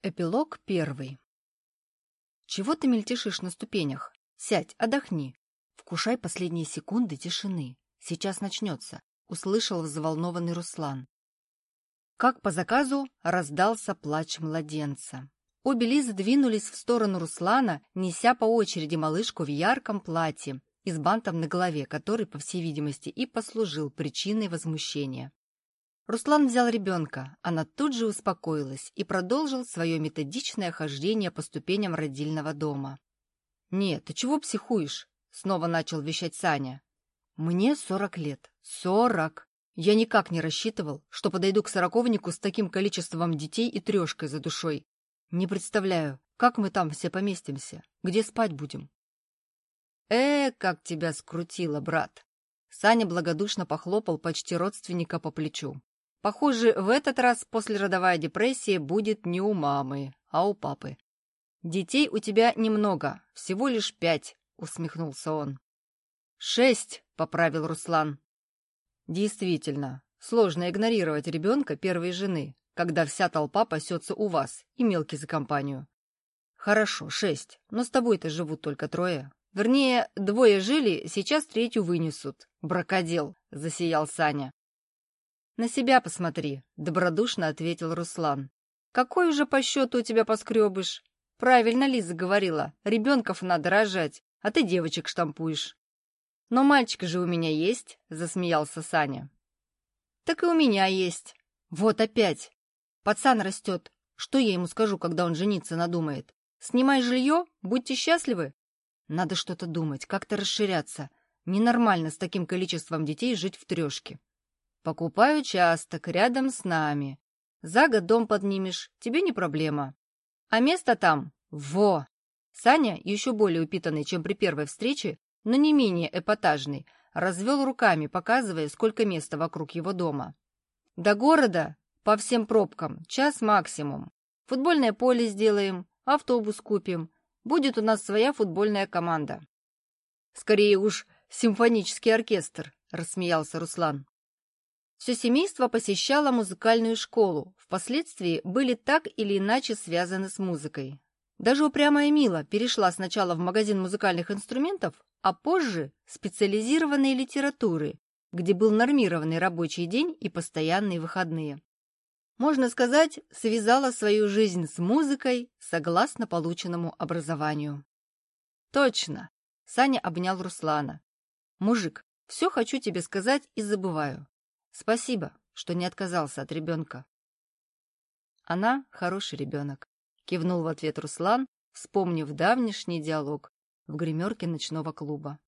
Эпилог первый. Чего ты мельтешишь на ступенях? Сядь, отдохни. Вкушай последние секунды тишины. Сейчас начнется, — услышал взволнованный Руслан. Как по заказу раздался плач младенца. Обе Лизы двинулись в сторону Руслана, неся по очереди малышку в ярком платье и с бантом на голове, который, по всей видимости, и послужил причиной возмущения. Руслан взял ребенка, она тут же успокоилась и продолжил свое методичное хождение по ступеням родильного дома. «Нет, ты чего психуешь?» — снова начал вещать Саня. «Мне сорок лет. Сорок! Я никак не рассчитывал, что подойду к сороковнику с таким количеством детей и трешкой за душой. Не представляю, как мы там все поместимся, где спать будем». «Э, как тебя скрутило, брат!» Саня благодушно похлопал почти родственника по плечу. Похоже, в этот раз послеродовая депрессия будет не у мамы, а у папы. «Детей у тебя немного, всего лишь пять», — усмехнулся он. «Шесть», — поправил Руслан. «Действительно, сложно игнорировать ребенка первой жены, когда вся толпа пасется у вас и мелкий за компанию. Хорошо, шесть, но с тобой-то живут только трое. Вернее, двое жили, сейчас третью вынесут. Бракодел», — засиял Саня. «На себя посмотри», — добродушно ответил Руслан. «Какой уже по счету у тебя поскребыш? Правильно Лиза говорила, ребенков надо рожать, а ты девочек штампуешь». «Но мальчик же у меня есть», — засмеялся Саня. «Так и у меня есть. Вот опять. Пацан растет. Что я ему скажу, когда он жениться надумает? Снимай жилье, будьте счастливы. Надо что-то думать, как-то расширяться. Ненормально с таким количеством детей жить в трешке. Покупай участок рядом с нами. За год дом поднимешь, тебе не проблема. А место там — во! Саня, еще более упитанный, чем при первой встрече, но не менее эпатажный, развел руками, показывая, сколько места вокруг его дома. До города по всем пробкам час максимум. Футбольное поле сделаем, автобус купим. Будет у нас своя футбольная команда. Скорее уж, симфонический оркестр, рассмеялся Руслан. Все семейство посещало музыкальную школу, впоследствии были так или иначе связаны с музыкой. Даже упрямая Мила перешла сначала в магазин музыкальных инструментов, а позже – специализированной литературы, где был нормированный рабочий день и постоянные выходные. Можно сказать, связала свою жизнь с музыкой согласно полученному образованию. «Точно!» – Саня обнял Руслана. «Мужик, все хочу тебе сказать и забываю. Спасибо, что не отказался от ребенка. Она хороший ребенок, кивнул в ответ Руслан, вспомнив давнишний диалог в гримерке ночного клуба.